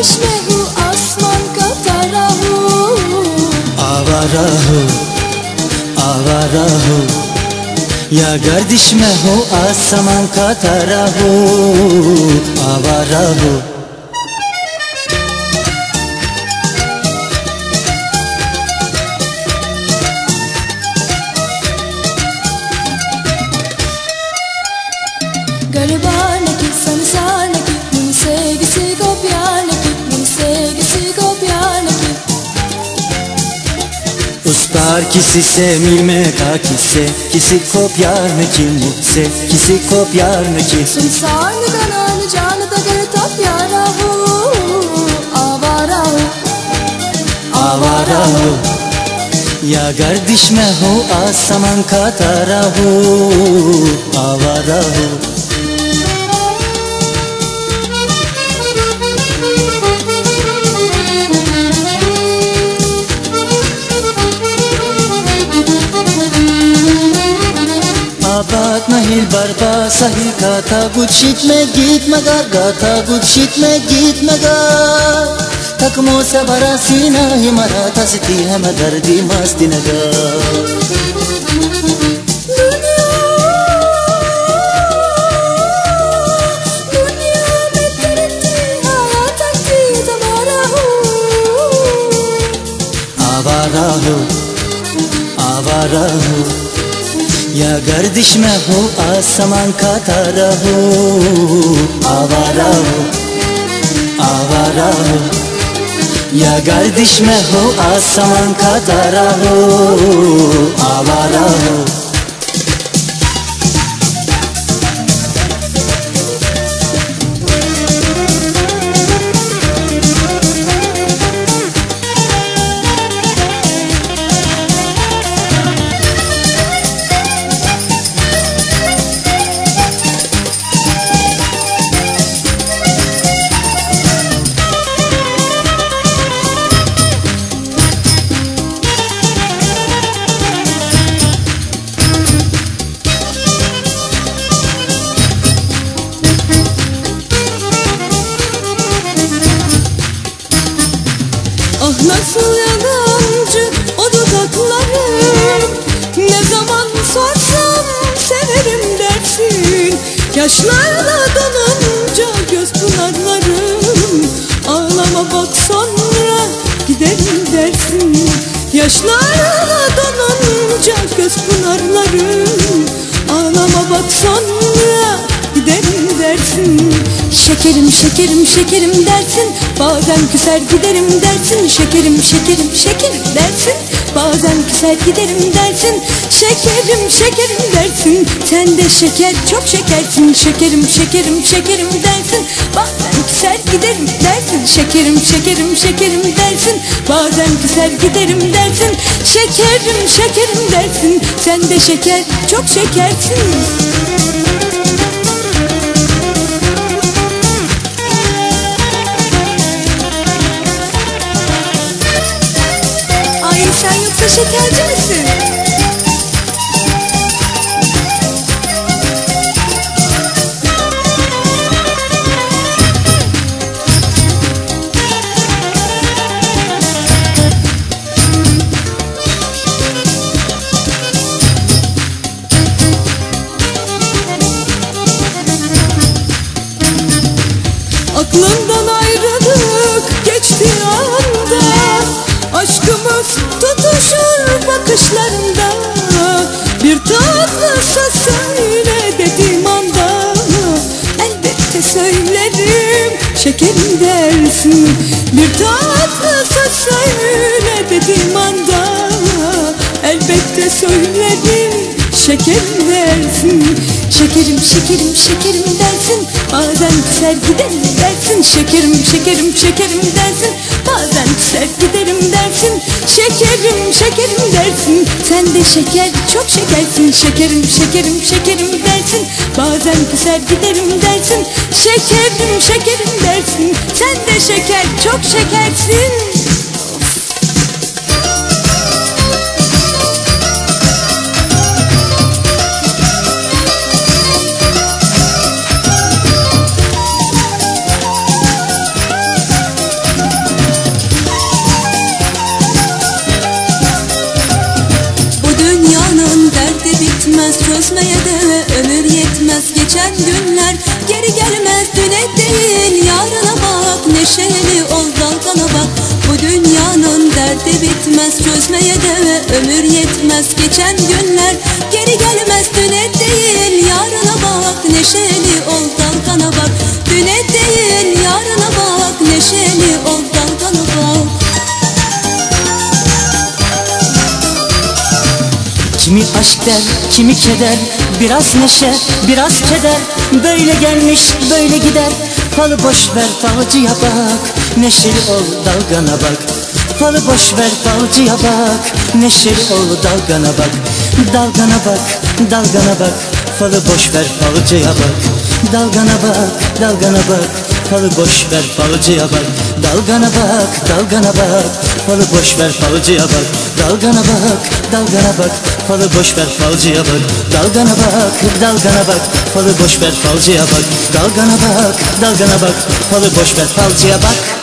Vishnehu asman katarahu Avarahu, avarahu Ya gardish mehu asman katarahu Avarahu Kızlar kisise milme ka kise Kisi kop yarne kim mutse Kisi kop yarne ki Sumsar ne kanar ne canı da gare top yarahu Avarahu Avarahu Ya gardişme hu asaman katarahu Avarahu बात नहीं बढ़ता सही गाता। गुच्छित में गीत मगा, गाता। गुच्छित में गीत मगा। तक से भरा सीना ही मरा तस्ती है मगर दी मस्ती नगा। आवारा हो आवारा हो। Ya gardiş mehu asaman katarahu. Avarahu Avarahu Ya gardiş mehu asaman katarahu. Avarahu nasıl yalancı o dudakların Ne zaman sorsam severim dersin. Yaşlarla donunca göz pınarlarım. Ağlama bak sonra giderim dersin. Yaşlarla donunca göz pınarlarım. Ağlama bak sonra giderim dersin. Şekerim şekerim şekerim dersin Bazen küser giderim dersin Şekerim şekerim şekerim dersin. Bazen küser giderim dersin Şekerim şekerim dersin. Sen de şeker çok şekersin. Şekerim şekerim şekerim dersin. Bazen küser giderim dersin Şekerim şekerim şekerim dersin. Bazen küser giderim dersin Şekerim şekerim dersin. Sen de şeker çok şekersin Aklımdan ayrılık geçti anda. Aşkımız tutuşur bakışlarında. Bir tatlı söz söyle dediğim anda. Elbette söylerim şekerim dersin Bir tatlı söz söyle dediğim anda. Elbette söylerim şekerim dersin Şekerim şekerim şekerim dersin Küser giderim dersin Şekerim şekerim şekerim dersin. Bazen küser giderim dersin Şekerim şekerim dersin. Sen de şeker çok şekersin. Şekerim şekerim şekerim dersin. Bazen küser giderim dersin Şekerim şekerim dersin. Sen de şeker çok şekersin Çözmeye de ömür yetmez. Geçen günler geri gelmez. Düne değil yarına bak. Neşeli ol dalgana bak. Bu dünyanın derdi bitmez. Çözmeye de ömür yetmez. Geçen günler geri gelmez. Düne değil yarına bak. Neşeli ol aşk der, kimi keder Biraz neşe, biraz keder. Böyle gelmiş, böyle gider. Falı boş ver, falcıya bak. Neşeli ol, dalgana bak. Falı boş ver, falcıya bak. Neşeli ol, dalgana bak. Dalgana bak, dalgana bak. Falı boş ver, falcıya bak. Dalgana bak, dalgana bak. Falı boş ver, falcıya bak. Dalgana bak, dalgana bak Falı boş ver, falcıya bak. Dalgana bak, dalgana bak. Falı boş ver, falcıya bak. Dalgana bak, dalgana bak. Falı boş ver, falcıya bak. Dalgana bak, dalgana bak. Falı boş ver, falcıya bak